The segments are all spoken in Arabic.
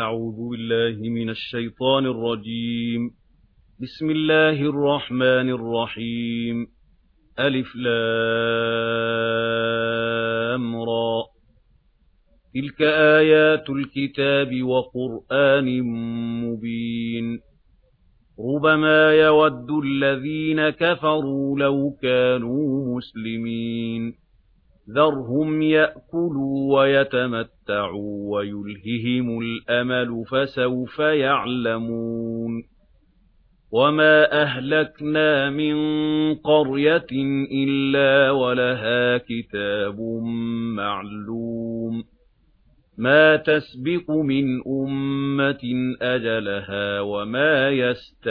أعوذ بالله من الشيطان الرجيم. بسم الله الرحمن الرحيم. ألف لامرى تلك آيات الكتاب وقرآن مبين. ربما يود الذين كفروا لو كانوا مسلمين. ذَرْهُمْ يَأْكُلُوا وَيَتَمَتَّعُوا وَيُلْهِهِمُ الْأَمَلُ فَسَوْفَ يَعْلَمُونَ وَمَا أَهْلَكْنَا مِن قَرْيَةٍ إِلَّا وَلَهَا كِتَابٌ مَّعْلُومٌ مَا تَسْبِقُ مِنْ أُمَّةٍ أَجَلَهَا وَمَا يَسْتَأْخِرُونَ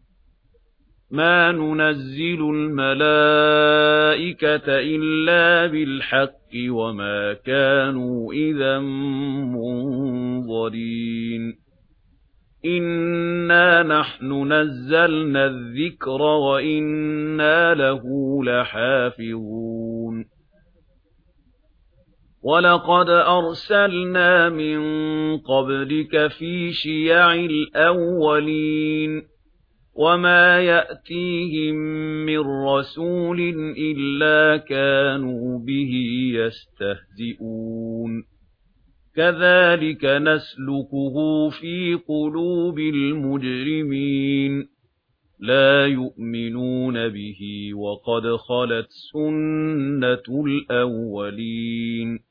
مَا نُنَزِّلُ الْمَلَائِكَةَ إِلَّا بِالْحَقِّ وَمَا كَانُوا إِذًا مُنظَرِينَ إِنَّا نَحْنُ نَزَّلْنَا الذِّكْرَ وَإِنَّا لَهُ لَحَافِظُونَ وَلَقَدْ أَرْسَلْنَا مِن قَبْلِكَ فِي شِيَعِ الْأَوَّلِينَ وَمَا يَأْتِيهِم مِّن رَّسُولٍ إِلَّا كَانُوا بِهِ يَسْتَهْزِئُونَ كَذَلِكَ نَسْلُكُهُ فِي قُلُوبِ الْمُجْرِمِينَ لَا يُؤْمِنُونَ بِهِ وَقَدْ خَلَتْ سُنَّةُ الْأَوَّلِينَ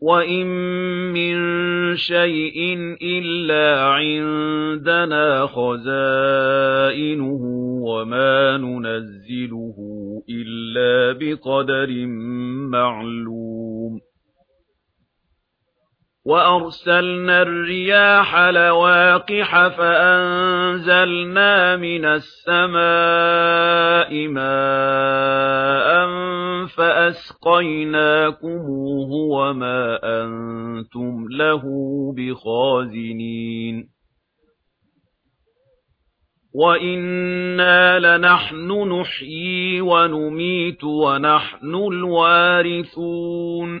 وَإِن مِّن شَيْءٍ إِلَّا عِندَنَا خَزَائِنُهُ وَمَا نُنَزِّلُهُ إِلَّا بِقَدَرٍ مَّعْلُومٍ وَأَرْسَلْنَا الرِّيَاحَ لَوَاقِحَ فَأَنزَلْنَا مِنَ السَّمَاءِ مَاءً فَأَسْقَيْنَاكُمُوهُ وَمَا أَنتُمْ لَهُ بِخَازِنِينَ وَإِنَّا لَنَحْنُ نُحْيِي وَنُمِيتُ وَنَحْنُ الْوَارِثُونَ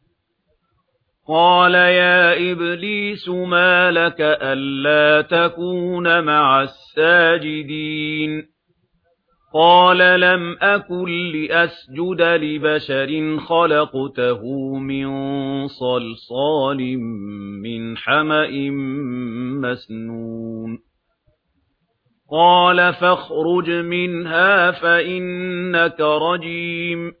قَالَ يَا إِبْلِيسُ مَا لَكَ أَلَّا تَكُونَ مَعَ السَّاجِدِينَ قَالَ لَمْ أَكُن لِّأَسْجُدَ لِبَشَرٍ خَلَقْتَهُ مِن صَلْصَالٍ مِّنْ حَمَإٍ مَّسْنُونٍ قَالَ فَاخْرُجْ مِنْهَا فَإِنَّكَ رَجِيمٌ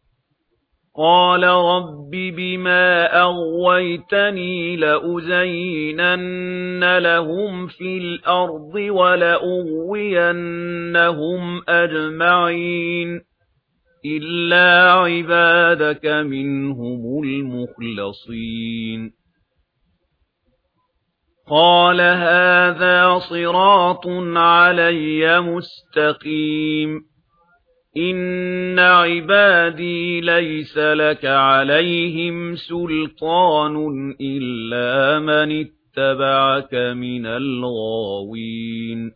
قَالَ رَبِّ بِمَا أَغْوَيْتَنِي لَأُزَيِّنَنَّ لَهُمْ فِي الْأَرْضِ وَلَأُغْوِيَنَّهُمْ أَجْمَعِينَ إِلَّا عِبَادَكَ مِنْهُمُ الْمُخْلَصِينَ قَالَ هَذَا صِرَاطٌ عَلَيَّ مُسْتَقِيمٌ إِنَّ عِبَادِي لَيْسَ لَكَ عَلَيْهِمْ سُلْطَانٌ إِلَّا مَنِ اتَّبَعَكَ مِنَ الْغَاوِينَ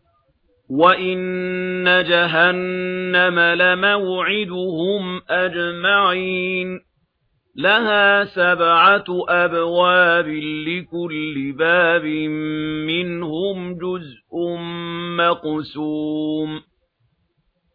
وَإِنَّ جَهَنَّمَ لَمَوْعِدُهُمْ أَجْمَعِينَ لَهَا سَبْعَةُ أَبْوَابٍ لِكُلِّ بَابٍ مِنْهُمْ جُزْءٌ مَقْسُومٌ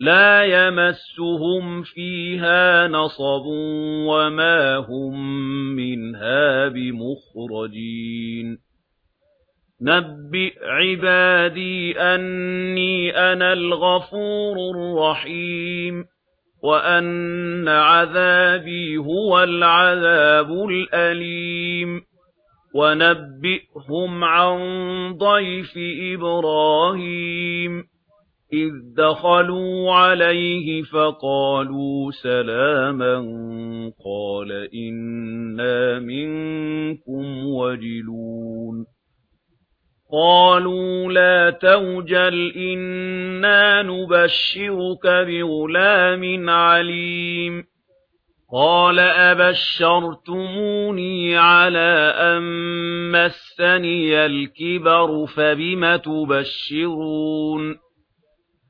لَا يَمَسُّهُمْ فِيهَا نَصَبٌ وَمَا هُمْ مِنْهَا بِمُخْرَجِينَ. نَبِّئْ عِبَادِي أَنِّي أَنَا الْغَفُورُ الرَّحِيمُ وَأَنَّ عَذَابِي هُوَ الْعَذَابُ الْأَلِيمُ. وَنَبِّئْهُمْ عَن ضَيْفِ إِبْرَاهِيمَ. إِذْ دَخَلُوا عَلَيْهِ فَقَالُوا سَلَامًا قَالَ إِنَّا مِنكُمْ وَجِلُونَ قَالُوا لَا تَوْجَلْ إِنَّا نُبَشِّرُكَ بِغُلَامٍ عَلِيمٍ قَالَ أَبَشَّرْتُمُونِي عَلَى أَن مَّسَّنِيَ الْكِبَرُ فَبِمَ تُبَشِّرُونَ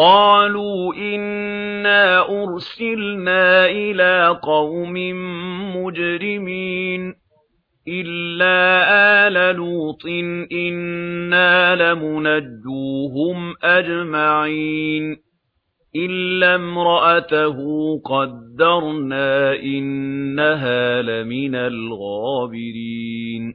قَالُوا إِنَّا أُرْسِلْنَا إِلَى قَوْمٍ مُجْرِمِينَ إِلَّا آلَ لُوطٍ إِنَّا لَمُنَجُّوهُمْ أَجْمَعِينَ إِلَّا امْرَأَتَهُ قَدَّرْنَا إِنَّهَا لَمِنَ الْغَابِرِينَ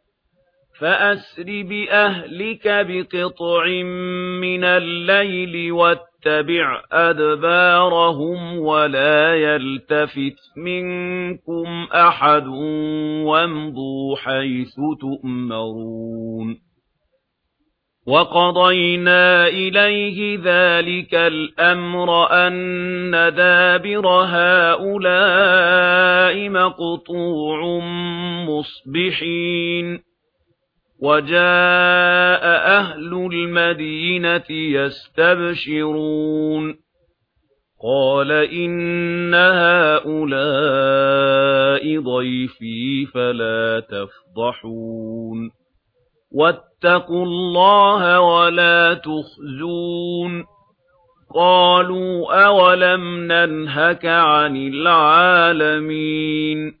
فأسر بأهلك بقطع من الليل واتبع أدبارهم ولا يلتفت منكم أحد وامضوا حيث تؤمرون وَقَضَيْنَا إِلَيْهِ ذَلِكَ الْأَمْرَ أَنَّ دَابِرَ هَؤُلَاءِ مَقْطُوعٌ مُصْبِحِينَ وَجَاءَ أَهْلُ الْمَدِينَةِ يَسْتَبْشِرُونَ. قَالَ إِنَّ هَؤُلَاءِ ضَيْفِي فَلَا تَفْضَحُونِ. وَاتَّقُوا اللَّهَ وَلَا تُخْزُونِ. قَالُوا أَوَلَمْ نَنْهَكَ عَنِ الْعَالَمِينَ.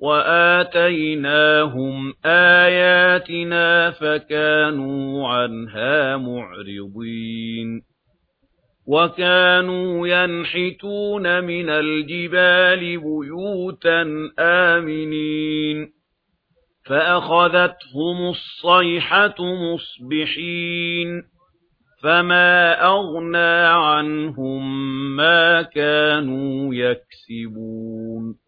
وَآتَيْنَاهُمْ آيَاتِنَا فَكَانُوا عَنْهَا مُعْرِضِينَ وَكَانُوا يَنْحِتُونَ مِنَ الْجِبَالِ بُيُوتًا آمِنِينَ فَأَخَذَتْهُمُ الصَّيْحَةُ مُصْبِحِينَ فَمَا أَغْنَى عَنْهُمْ مَا كَانُوا يَكْسِبُونَ